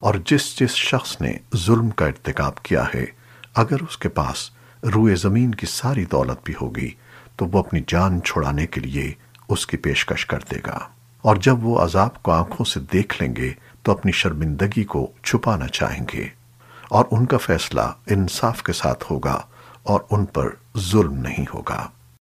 اور جس جس شخص نے ظلم کا ارتکاب کیا ہے، اگر اس کے پاس روئے زمین کی ساری دولت بھی ہوگی، تو وہ اپنی جان چھڑانے کے لیے اس کی پیشکش کر دے گا۔ اور جب وہ عذاب کو آنکھوں سے دیکھ لیں گے، تو اپنی شرمندگی کو چھپانا چاہیں گے۔ اور ان کا فیصلہ انصاف کے ساتھ ہوگا اور ان پر ظلم نہیں ہوگا۔